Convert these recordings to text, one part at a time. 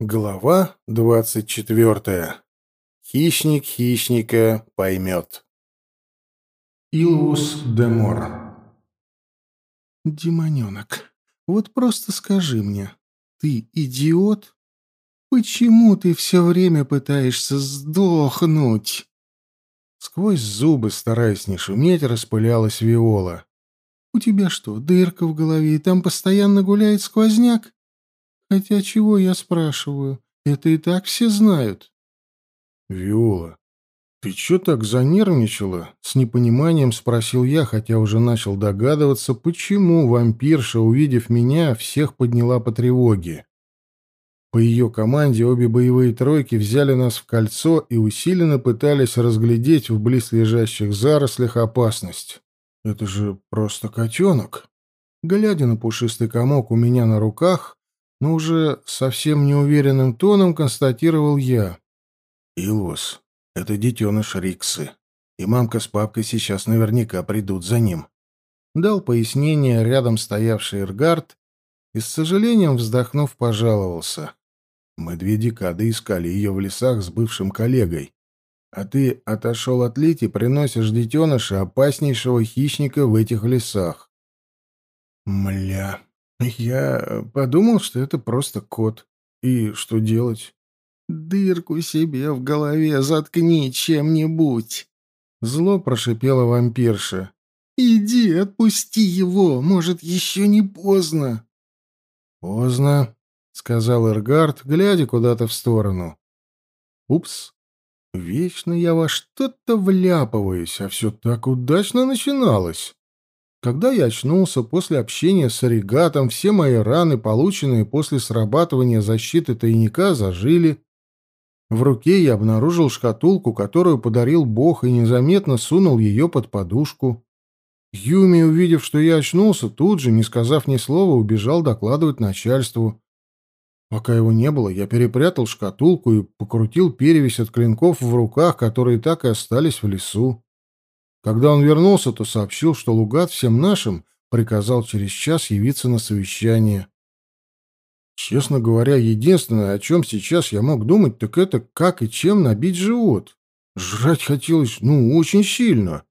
Глава двадцать четвертая Хищник хищника поймет. Илус Демор Демоненок, вот просто скажи мне, ты идиот? Почему ты все время пытаешься сдохнуть? Сквозь зубы, стараясь не шуметь, распылялась Виола. У тебя что, дырка в голове, и там постоянно гуляет сквозняк? Хотя чего я спрашиваю? Это и так все знают. Виола, ты что так занервничала? С непониманием спросил я, хотя уже начал догадываться, почему вампирша, увидев меня, всех подняла по тревоге. По ее команде обе боевые тройки взяли нас в кольцо и усиленно пытались разглядеть в близлежащих зарослях опасность. Это же просто котенок. Глядя на пушистый комок у меня на руках, но уже совсем неуверенным тоном констатировал я. «Илвус, это детеныш Риксы, и мамка с папкой сейчас наверняка придут за ним», — дал пояснение рядом стоявший Иргард и, с сожалением вздохнув, пожаловался. «Мы две декады искали ее в лесах с бывшим коллегой, а ты отошел от Лити, приносишь детеныша опаснейшего хищника в этих лесах». «Мля», я э, подумал, что это просто кот. И что делать? «Дырку себе в голове заткни чем-нибудь!» Зло прошипела вампирша. «Иди, отпусти его, может, еще не поздно!» «Поздно», — сказал Эргард, глядя куда-то в сторону. «Упс, вечно я во что-то вляпываюсь, а все так удачно начиналось!» Когда я очнулся после общения с оригатом, все мои раны, полученные после срабатывания защиты тайника, зажили. В руке я обнаружил шкатулку, которую подарил Бог, и незаметно сунул ее под подушку. Юми, увидев, что я очнулся, тут же, не сказав ни слова, убежал докладывать начальству. Пока его не было, я перепрятал шкатулку и покрутил перевесь от клинков в руках, которые так и остались в лесу. Когда он вернулся, то сообщил, что Лугат всем нашим приказал через час явиться на совещание. Честно говоря, единственное, о чем сейчас я мог думать, так это как и чем набить живот. Жрать хотелось, ну, очень сильно.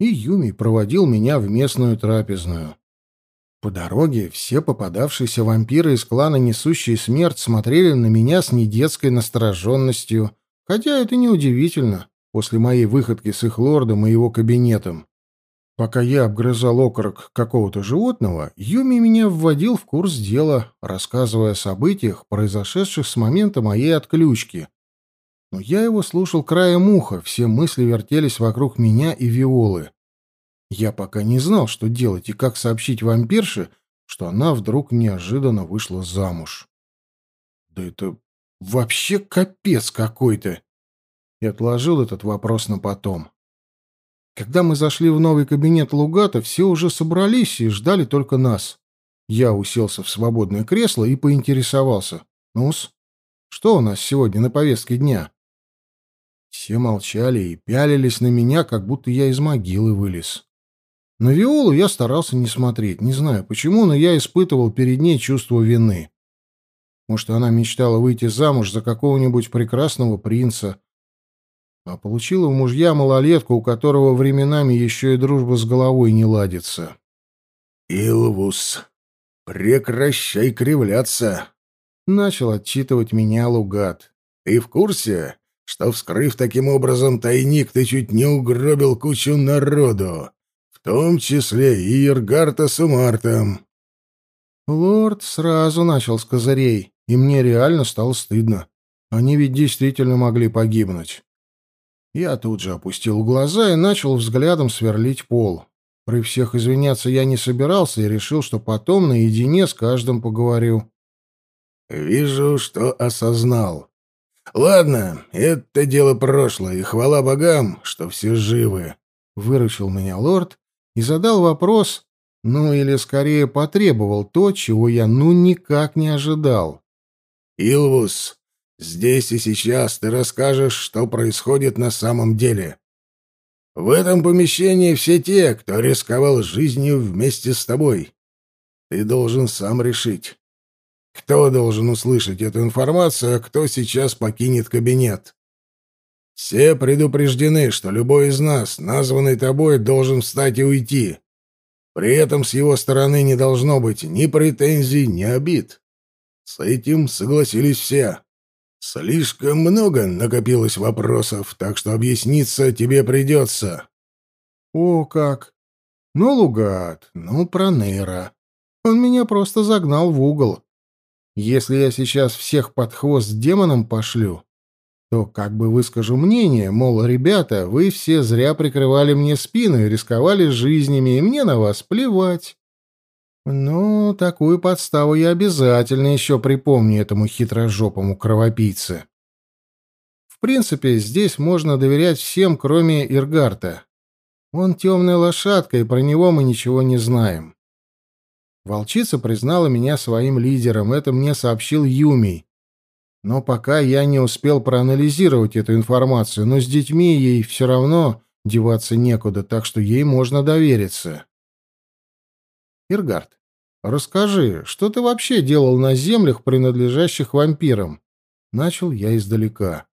И Юми проводил меня в местную трапезную. По дороге все попадавшиеся вампиры из клана «Несущие смерть» смотрели на меня с недетской настороженностью, хотя это неудивительно после моей выходки с их лордом и его кабинетом. Пока я обгрызал окорок какого-то животного, Юми меня вводил в курс дела, рассказывая о событиях, произошедших с момента моей отключки. Но я его слушал краем уха, все мысли вертелись вокруг меня и Виолы. Я пока не знал, что делать и как сообщить вампирше, что она вдруг неожиданно вышла замуж. Да это вообще капец какой-то и отложил этот вопрос на потом. Когда мы зашли в новый кабинет Лугата, все уже собрались и ждали только нас. Я уселся в свободное кресло и поинтересовался. «Ну-с, что у нас сегодня на повестке дня?» Все молчали и пялились на меня, как будто я из могилы вылез. На Виолу я старался не смотреть, не знаю почему, но я испытывал перед ней чувство вины. Может, она мечтала выйти замуж за какого-нибудь прекрасного принца, а получила у мужья малолетку, у которого временами еще и дружба с головой не ладится. «Илвус, прекращай кривляться!» — начал отчитывать меня Лугат. «Ты в курсе, что, вскрыв таким образом тайник, ты чуть не угробил кучу народу, в том числе и Иргарта с Умартом?» Лорд сразу начал с козырей, и мне реально стало стыдно. Они ведь действительно могли погибнуть. Я тут же опустил глаза и начал взглядом сверлить пол. При всех извиняться я не собирался и решил, что потом наедине с каждым поговорю. «Вижу, что осознал. Ладно, это дело прошлое, и хвала богам, что все живы», — выручил меня лорд и задал вопрос, ну или скорее потребовал то, чего я ну никак не ожидал. «Илвус, Здесь и сейчас ты расскажешь, что происходит на самом деле. В этом помещении все те, кто рисковал жизнью вместе с тобой. Ты должен сам решить, кто должен услышать эту информацию, а кто сейчас покинет кабинет. Все предупреждены, что любой из нас, названный тобой, должен встать и уйти. При этом с его стороны не должно быть ни претензий, ни обид. С этим согласились все. Слишком много накопилось вопросов, так что объясниться тебе придется. О, как! Ну, Лугат, ну, Пронера. Он меня просто загнал в угол. Если я сейчас всех под хвост демоном пошлю, то как бы выскажу мнение, мол, ребята, вы все зря прикрывали мне спину и рисковали жизнями, и мне на вас плевать. Ну, такую подставу я обязательно еще припомню этому хитрожопому кровопийце. В принципе, здесь можно доверять всем, кроме Иргарта. Он темная лошадка, и про него мы ничего не знаем. Волчица признала меня своим лидером, это мне сообщил Юмий. Но пока я не успел проанализировать эту информацию, но с детьми ей все равно деваться некуда, так что ей можно довериться. «Иргард, расскажи, что ты вообще делал на землях, принадлежащих вампирам?» Начал я издалека.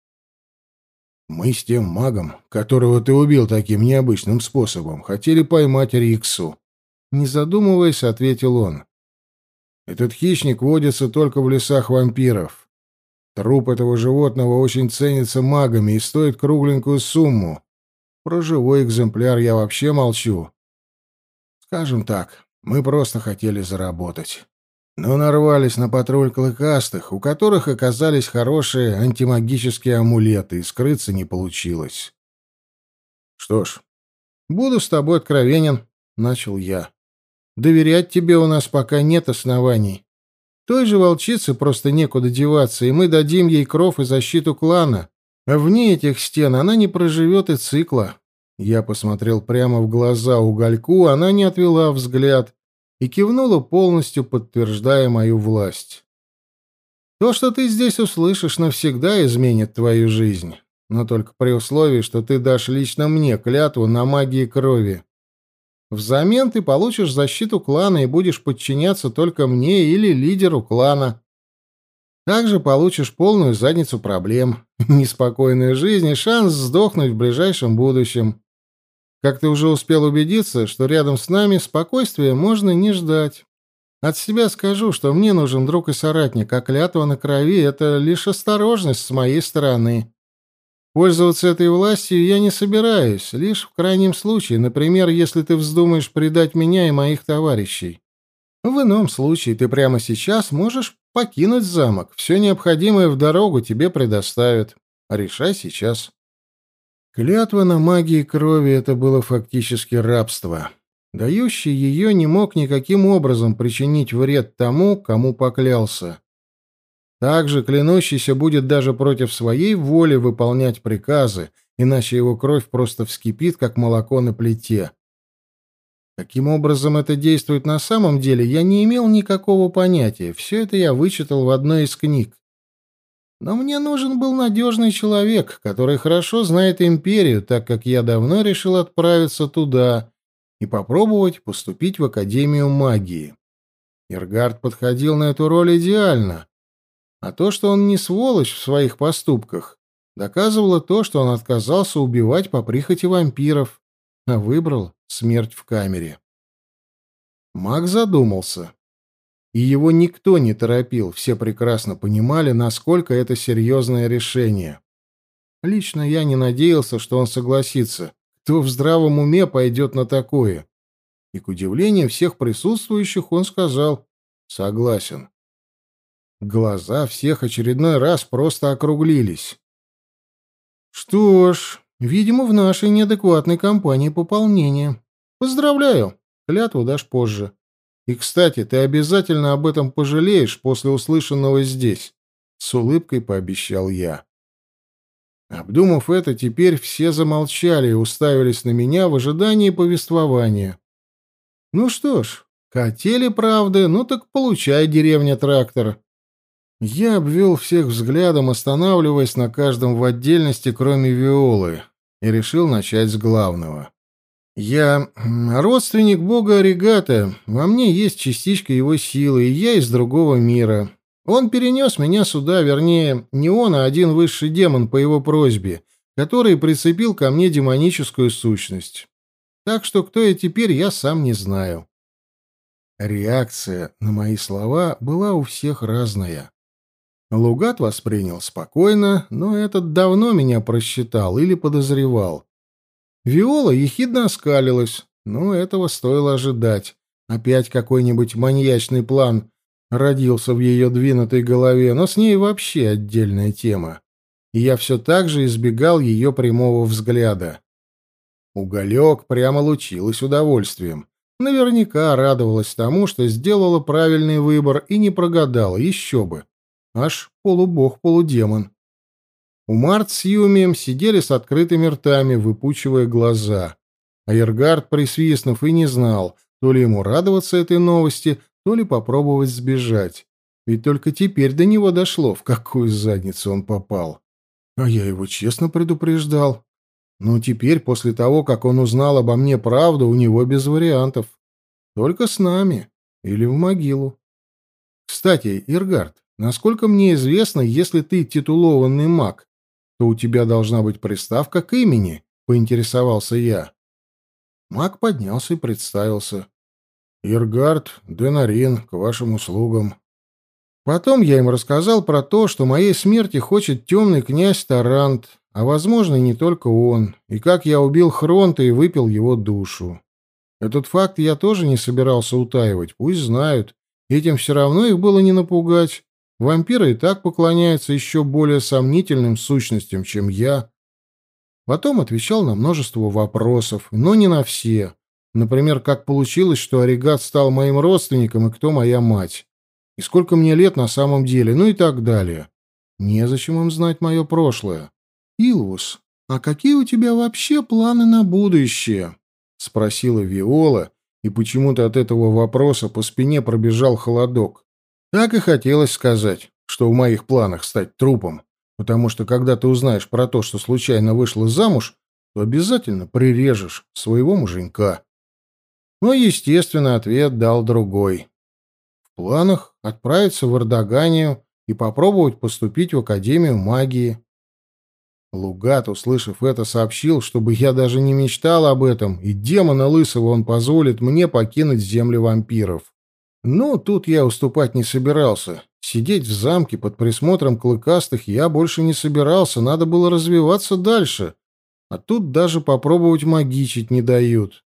«Мы с тем магом, которого ты убил таким необычным способом, хотели поймать Риксу», — не задумываясь, ответил он. «Этот хищник водится только в лесах вампиров. Труп этого животного очень ценится магами и стоит кругленькую сумму. Про живой экземпляр я вообще молчу. Скажем так, мы просто хотели заработать. Но нарвались на патруль клыкастых, у которых оказались хорошие антимагические амулеты, и скрыться не получилось. Что ж, буду с тобой откровенен, начал я. Доверять тебе у нас пока нет оснований. Той же волчице просто некуда деваться, и мы дадим ей кров и защиту клана. А вне этих стен она не проживет и цикла. Я посмотрел прямо в глаза угольку, она не отвела взгляд, и кивнула, полностью подтверждая мою власть. То, что ты здесь услышишь, навсегда изменит твою жизнь, но только при условии, что ты дашь лично мне клятву на магии крови. Взамен ты получишь защиту клана и будешь подчиняться только мне или лидеру клана. Также получишь полную задницу проблем, неспокойную жизнь и шанс сдохнуть в ближайшем будущем. Как ты уже успел убедиться, что рядом с нами спокойствия можно не ждать. От себя скажу, что мне нужен друг и соратник, а клятва на крови — это лишь осторожность с моей стороны. Пользоваться этой властью я не собираюсь, лишь в крайнем случае, например, если ты вздумаешь предать меня и моих товарищей. В ином случае ты прямо сейчас можешь покинуть замок, все необходимое в дорогу тебе предоставят. Решай сейчас. Клятва на магии крови — это было фактически рабство. Дающий ее не мог никаким образом причинить вред тому, кому поклялся. Также клянущийся будет даже против своей воли выполнять приказы, иначе его кровь просто вскипит, как молоко на плите. Каким образом это действует на самом деле, я не имел никакого понятия. Все это я вычитал в одной из книг. Но мне нужен был надежный человек, который хорошо знает империю, так как я давно решил отправиться туда и попробовать поступить в Академию магии. Иргард подходил на эту роль идеально. А то, что он не сволочь в своих поступках, доказывало то, что он отказался убивать по прихоти вампиров, а выбрал смерть в камере. Маг задумался и его никто не торопил, все прекрасно понимали, насколько это серьезное решение. Лично я не надеялся, что он согласится. Кто в здравом уме пойдет на такое? И, к удивлению всех присутствующих, он сказал «согласен». Глаза всех очередной раз просто округлились. «Что ж, видимо, в нашей неадекватной компании пополнение. Поздравляю, клятву дашь позже». И, кстати, ты обязательно об этом пожалеешь после услышанного здесь», — с улыбкой пообещал я. Обдумав это, теперь все замолчали и уставились на меня в ожидании повествования. «Ну что ж, хотели правды, ну так получай, деревня трактор». Я обвел всех взглядом, останавливаясь на каждом в отдельности, кроме Виолы, и решил начать с главного. Я родственник бога Оригата, во мне есть частичка его силы, и я из другого мира. Он перенес меня сюда, вернее, не он, а один высший демон по его просьбе, который прицепил ко мне демоническую сущность. Так что кто я теперь, я сам не знаю. Реакция на мои слова была у всех разная. Лугат воспринял спокойно, но этот давно меня просчитал или подозревал. Виола ехидно оскалилась, но этого стоило ожидать. Опять какой-нибудь маньячный план родился в ее двинутой голове, но с ней вообще отдельная тема. И я все так же избегал ее прямого взгляда. Уголек прямо лучилась удовольствием. Наверняка радовалась тому, что сделала правильный выбор и не прогадала, еще бы. Аж полубог-полудемон. У Умарт с Юмием сидели с открытыми ртами, выпучивая глаза. А Айергард, присвистнув, и не знал, то ли ему радоваться этой новости, то ли попробовать сбежать. Ведь только теперь до него дошло, в какую задницу он попал. А я его честно предупреждал. Но теперь, после того, как он узнал обо мне правду, у него без вариантов. Только с нами. Или в могилу. Кстати, Иргард, насколько мне известно, если ты титулованный маг, то у тебя должна быть приставка к имени», — поинтересовался я. Маг поднялся и представился. «Иргард Денарин, к вашим услугам». Потом я им рассказал про то, что моей смерти хочет темный князь Тарант, а, возможно, и не только он, и как я убил Хронта и выпил его душу. Этот факт я тоже не собирался утаивать, пусть знают, этим все равно их было не напугать. Вампиры и так поклоняются еще более сомнительным сущностям, чем я. Потом отвечал на множество вопросов, но не на все. Например, как получилось, что Оригат стал моим родственником и кто моя мать. И сколько мне лет на самом деле, ну и так далее. Незачем им знать мое прошлое. «Илвус, а какие у тебя вообще планы на будущее?» — спросила Виола, и почему-то от этого вопроса по спине пробежал холодок. Так и хотелось сказать, что в моих планах стать трупом, потому что когда ты узнаешь про то, что случайно вышла замуж, то обязательно прирежешь своего муженька. Но, естественно, ответ дал другой. В планах отправиться в Эрдоганию и попробовать поступить в Академию магии. Лугат, услышав это, сообщил, чтобы я даже не мечтал об этом, и демона лысого он позволит мне покинуть земли вампиров. Ну, тут я уступать не собирался. Сидеть в замке под присмотром клыкастых я больше не собирался, надо было развиваться дальше. А тут даже попробовать магичить не дают.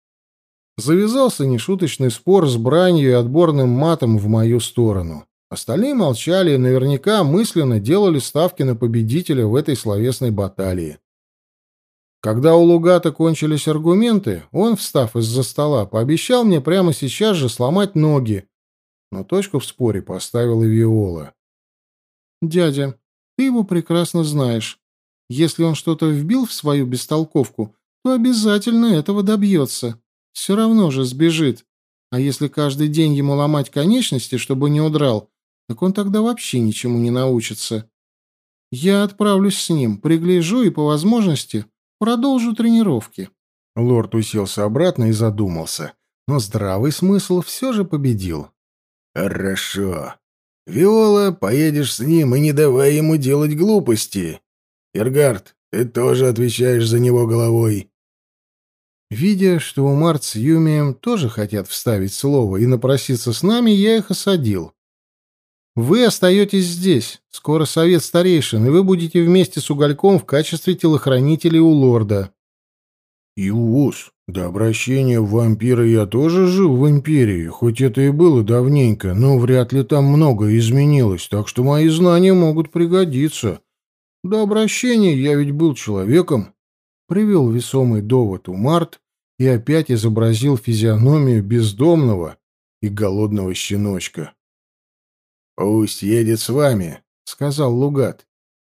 Завязался нешуточный спор с бранью и отборным матом в мою сторону. Остальные молчали и наверняка мысленно делали ставки на победителя в этой словесной баталии. Когда у Лугата кончились аргументы, он, встав из-за стола, пообещал мне прямо сейчас же сломать ноги, но точку в споре поставила Виола. «Дядя, ты его прекрасно знаешь. Если он что-то вбил в свою бестолковку, то обязательно этого добьется. Все равно же сбежит. А если каждый день ему ломать конечности, чтобы не удрал, так он тогда вообще ничему не научится. Я отправлюсь с ним, пригляжу и, по возможности, продолжу тренировки». Лорд уселся обратно и задумался. Но здравый смысл все же победил. «Хорошо. Виола, поедешь с ним и не давай ему делать глупости. Иргард, ты тоже отвечаешь за него головой». Видя, что Умар с Юмием тоже хотят вставить слово и напроситься с нами, я их осадил. «Вы остаетесь здесь. Скоро совет старейшин, и вы будете вместе с Угольком в качестве телохранителей у лорда». «Юус, до обращения в вампира я тоже жил в империи, хоть это и было давненько, но вряд ли там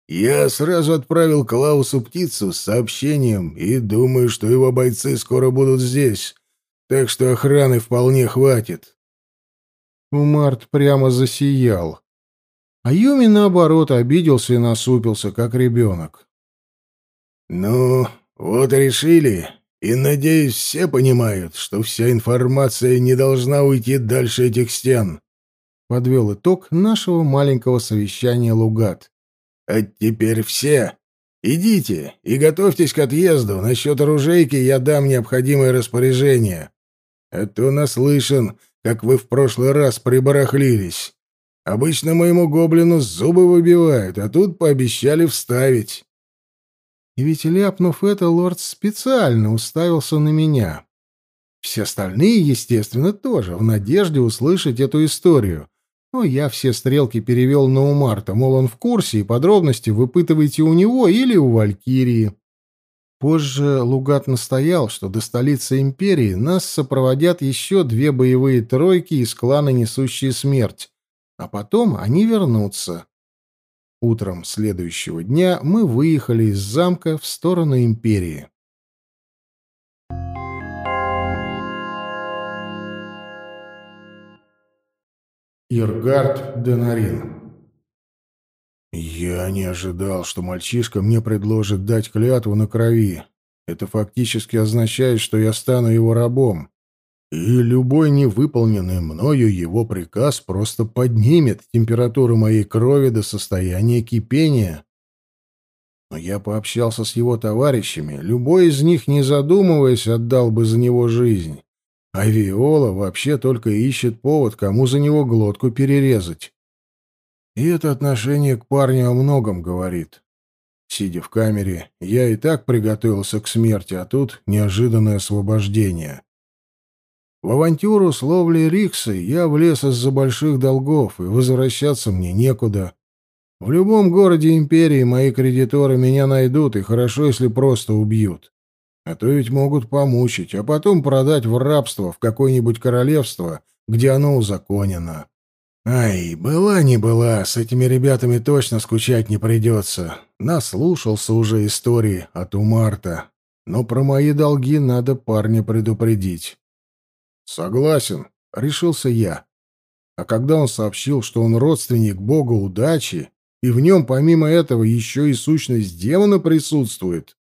Я сразу отправил Клаусу птицу с сообщением и думаю, что его бойцы скоро будут здесь, так что охраны вполне хватит. Умарт прямо засиял. А Юми, наоборот, обиделся и насупился, как ребенок. «Ну, вот решили. И, надеюсь, все понимают, что вся информация не должна уйти дальше этих стен», — подвел итог нашего маленького совещания Лугат. А теперь все. Идите и готовьтесь к отъезду. Насчет оружейки я дам необходимое распоряжение. А то наслышан, как вы в прошлый раз прибарахлились. Обычно моему гоблину зубы выбивают, а тут пообещали вставить. И ведь, ляпнув это, лорд специально уставился на меня. Все остальные, естественно, тоже, в надежде услышать эту историю, ну я все стрелки перевел на Умарта, мол, он в курсе, и подробности выпытывайте у него или у Валькирии. Позже Лугат настоял, что до столицы империи нас сопроводят еще две боевые тройки из клана «Несущие смерть», а потом они вернутся. Утром следующего дня мы выехали из замка в сторону империи. Иргард Денарин. «Я не ожидал, что мальчишка мне предложит дать клятву на крови. Это фактически означает, что я стану его рабом. И любой невыполненный мною его приказ просто поднимет температуру моей крови до состояния кипения. Но я пообщался с его товарищами, любой из них, не задумываясь, отдал бы за него жизнь». Авиола вообще только ищет повод, кому за него глотку перерезать. И это отношение к парню о многом говорит. Сидя в камере, я и так приготовился к смерти, а тут неожиданное освобождение. В авантюру с ловлей Риксы я влез из-за больших долгов, и возвращаться мне некуда. В любом городе империи мои кредиторы меня найдут, и хорошо, если просто убьют. А то ведь могут помучить, а потом продать в рабство в какое-нибудь королевство, где оно узаконено. Ай, была не была, с этими ребятами точно скучать не придется. Наслушался уже истории от Умарта. Но про мои долги надо парня предупредить. Согласен, решился я. А когда он сообщил, что он родственник бога удачи, и в нем помимо этого еще и сущность демона присутствует,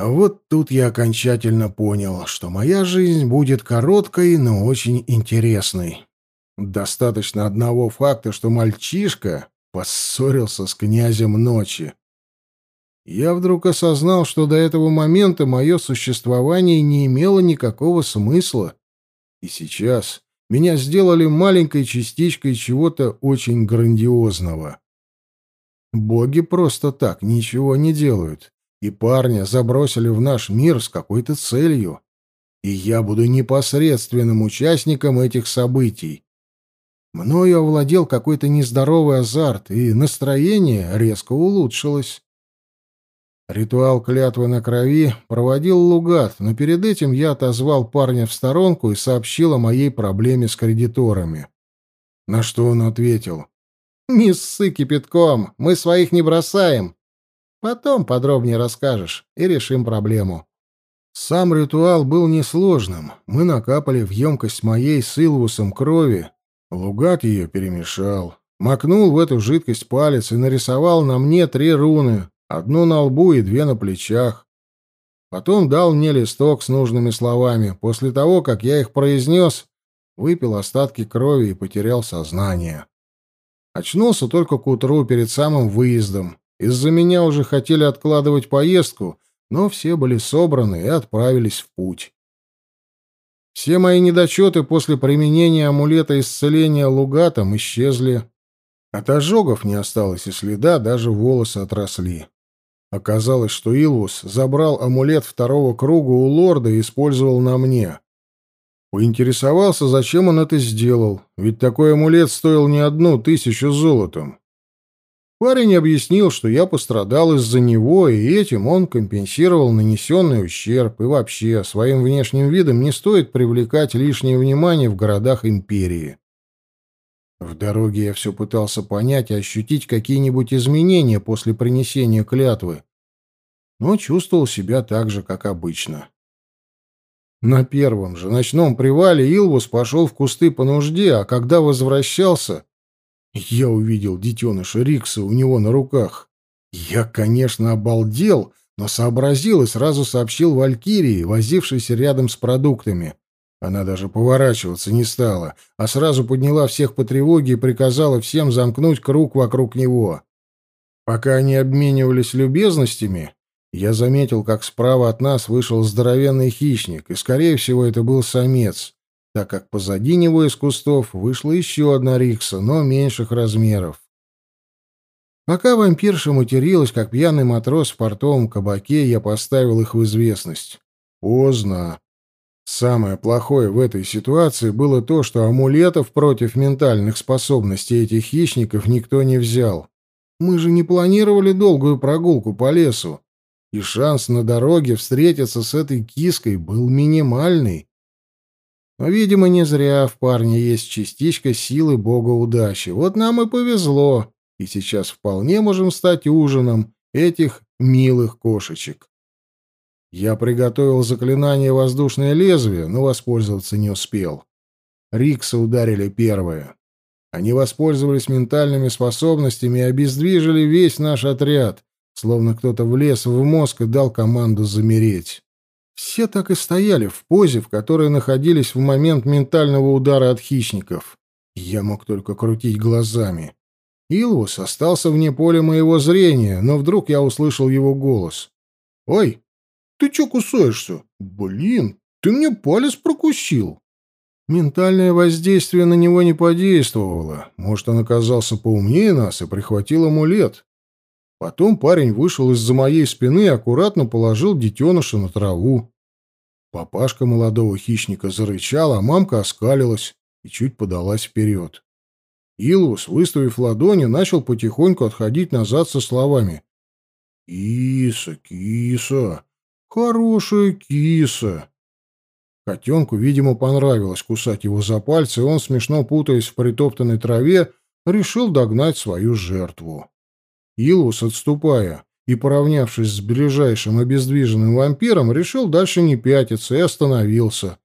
а вот тут я окончательно понял, что моя жизнь будет короткой, но очень интересной. Достаточно одного факта, что мальчишка поссорился с князем ночи. Я вдруг осознал, что до этого момента мое существование не имело никакого смысла. И сейчас меня сделали маленькой частичкой чего-то очень грандиозного. Боги просто так ничего не делают и парня забросили в наш мир с какой-то целью, и я буду непосредственным участником этих событий. Мною овладел какой-то нездоровый азарт, и настроение резко улучшилось. Ритуал клятвы на крови проводил Лугат, но перед этим я отозвал парня в сторонку и сообщил о моей проблеме с кредиторами. На что он ответил. «Не ссы кипятком, мы своих не бросаем. Потом подробнее расскажешь и решим проблему. Сам ритуал был несложным. Мы накапали в емкость моей с Илвусом крови. Лугат ее перемешал. Макнул в эту жидкость палец и нарисовал на мне три руны. Одну на лбу и две на плечах. Потом дал мне листок с нужными словами. После того, как я их произнес, выпил остатки крови и потерял сознание. Очнулся только к утру перед самым выездом. Из-за меня уже хотели откладывать поездку, но все были собраны и отправились в путь. Все мои недочеты после применения амулета исцеления лугатом исчезли. От ожогов не осталось и следа, даже волосы отросли. Оказалось, что Илвус забрал амулет второго круга у лорда и использовал на мне. Поинтересовался, зачем он это сделал, ведь такой амулет стоил не одну тысячу золотом. Парень объяснил, что я пострадал из-за него, и этим он компенсировал нанесенный ущерб, и вообще своим внешним видом не стоит привлекать лишнее внимание в городах империи. В дороге я все пытался понять и ощутить какие-нибудь изменения после принесения клятвы, но чувствовал себя так же, как обычно. На первом же ночном привале Илвус пошел в кусты по нужде, а когда возвращался, я увидел детеныша Рикса у него на руках. Я, конечно, обалдел, но сообразил и сразу сообщил Валькирии, возившейся рядом с продуктами. Она даже поворачиваться не стала, а сразу подняла всех по тревоге и приказала всем замкнуть круг вокруг него. Пока они обменивались любезностями, я заметил, как справа от нас вышел здоровенный хищник, и, скорее всего, это был самец так как позади него из кустов вышла еще одна рикса, но меньших размеров. Пока вампирша материлась, как пьяный матрос в портовом кабаке, я поставил их в известность. Поздно. Самое плохое в этой ситуации было то, что амулетов против ментальных способностей этих хищников никто не взял. Мы же не планировали долгую прогулку по лесу, и шанс на дороге встретиться с этой киской был минимальный. Но, видимо, не зря в парне есть частичка силы бога удачи. Вот нам и повезло, и сейчас вполне можем стать ужином этих милых кошечек. Я приготовил заклинание «Воздушное лезвие», но воспользоваться не успел. Рикса ударили первые. Они воспользовались ментальными способностями и обездвижили весь наш отряд, словно кто-то влез в мозг и дал команду замереть. Все так и стояли в позе, в которой находились в момент ментального удара от хищников. Я мог только крутить глазами. Илвус остался вне поля моего зрения, но вдруг я услышал его голос. «Ой, ты чё кусаешься? Блин, ты мне палец прокусил!» Ментальное воздействие на него не подействовало. Может, он оказался поумнее нас и прихватил амулет. Потом парень вышел из-за моей спины и аккуратно положил детеныша на траву. Папашка молодого хищника зарычал, а мамка оскалилась и чуть подалась вперед. Илус, выставив ладони, начал потихоньку отходить назад со словами. «Киса, киса, хорошая киса!» Котенку, видимо, понравилось кусать его за пальцы, и он, смешно путаясь в притоптанной траве, решил догнать свою жертву. Илус отступая и поравнявшись с ближайшим обездвиженным вампиром, решил дальше не пятиться и остановился.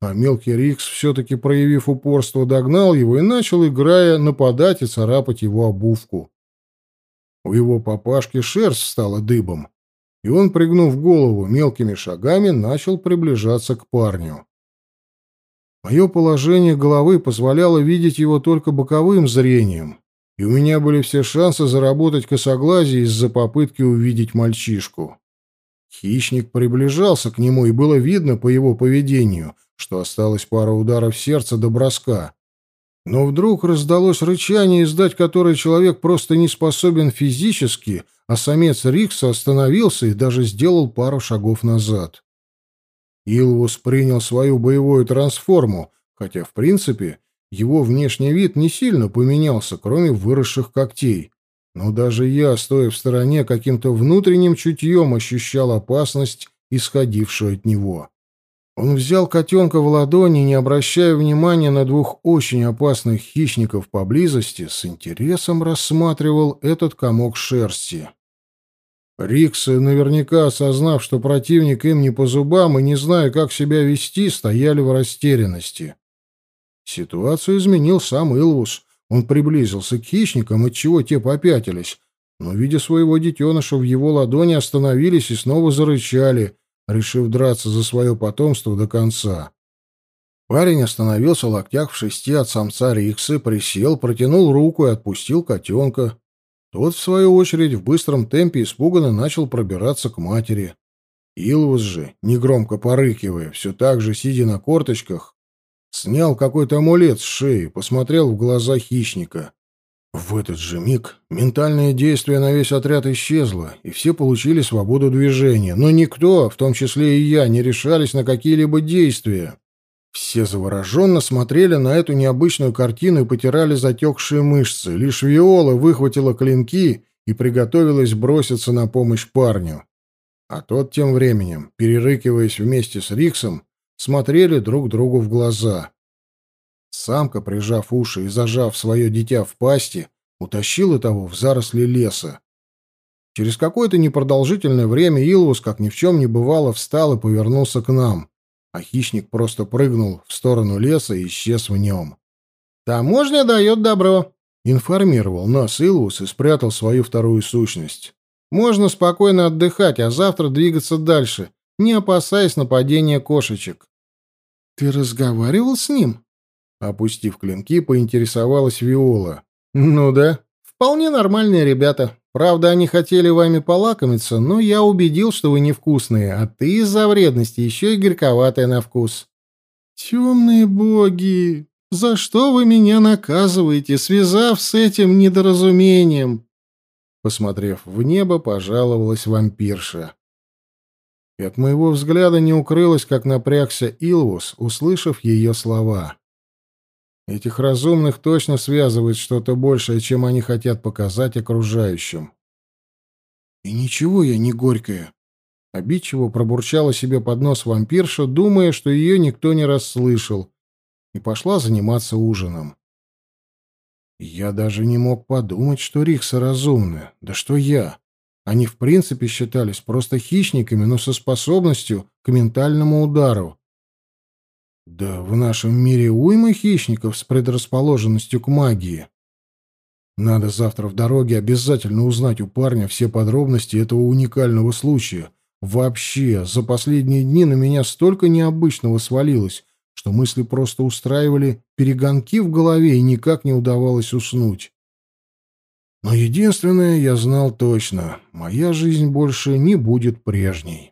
А мелкий Рикс, все-таки проявив упорство, догнал его и начал, играя, нападать и царапать его обувку. У его папашки шерсть стала дыбом, и он, пригнув голову мелкими шагами, начал приближаться к парню. Мое положение головы позволяло видеть его только боковым зрением, и у меня были все шансы заработать косоглазие из-за попытки увидеть мальчишку. Хищник приближался к нему, и было видно по его поведению, что осталось пара ударов сердца до броска. Но вдруг раздалось рычание, издать которое человек просто не способен физически, а самец Рикса остановился и даже сделал пару шагов назад. Илвус принял свою боевую трансформу, хотя, в принципе, — его внешний вид не сильно поменялся, кроме выросших когтей. Но даже я, стоя в стороне, каким-то внутренним чутьем ощущал опасность, исходившую от него. Он взял котенка в ладони, не обращая внимания на двух очень опасных хищников поблизости, с интересом рассматривал этот комок шерсти. Риксы, наверняка осознав, что противник им не по зубам и не зная, как себя вести, стояли в растерянности. — Ситуацию изменил сам Илвус. Он приблизился к хищникам, отчего те попятились. Но, видя своего детеныша, в его ладони остановились и снова зарычали, решив драться за свое потомство до конца. Парень остановился в локтях в шести от самца Риксы, присел, протянул руку и отпустил котенка. Тот, в свою очередь, в быстром темпе испуганно начал пробираться к матери. Илвус же, негромко порыкивая, все так же сидя на корточках, снял какой-то амулет с шеи, посмотрел в глаза хищника. В этот же миг ментальное действие на весь отряд исчезло, и все получили свободу движения, но никто, в том числе и я, не решались на какие-либо действия. Все завороженно смотрели на эту необычную картину и потирали затекшие мышцы. Лишь Виола выхватила клинки и приготовилась броситься на помощь парню. А тот тем временем, перерыкиваясь вместе с Риксом, смотрели друг другу в глаза. Самка, прижав уши и зажав свое дитя в пасти, утащила того в заросли леса. Через какое-то непродолжительное время Илвус, как ни в чем не бывало, встал и повернулся к нам, а хищник просто прыгнул в сторону леса и исчез в нем. «Таможня дает добро», — информировал нас Илвус и спрятал свою вторую сущность. «Можно спокойно отдыхать, а завтра двигаться дальше, не опасаясь нападения кошечек. «Ты разговаривал с ним?» Опустив клинки, поинтересовалась Виола. «Ну да. Вполне нормальные ребята. Правда, они хотели вами полакомиться, но я убедил, что вы невкусные, а ты из-за вредности еще и горьковатая на вкус». Тёмные боги! За что вы меня наказываете, связав с этим недоразумением?» Посмотрев в небо, пожаловалась вампирша. От моего взгляда не укрылось, как напрягся Илвус, услышав ее слова. Этих разумных точно связывает что-то большее, чем они хотят показать окружающим. «И ничего я не горькая», — обидчиво пробурчала себе под нос вампирша, думая, что ее никто не расслышал, и пошла заниматься ужином. Я даже не мог подумать, что Рикса разумны. Да что я? Они в принципе считались просто хищниками, но со способностью к ментальному удару. Да в нашем мире уйма хищников с предрасположенностью к магии. Надо завтра в дороге обязательно узнать у парня все подробности этого уникального случая. Вообще, за последние дни на меня столько необычного свалилось, что мысли просто устраивали перегонки в голове и никак не удавалось уснуть. Но единственное я знал точно — моя жизнь больше не будет прежней.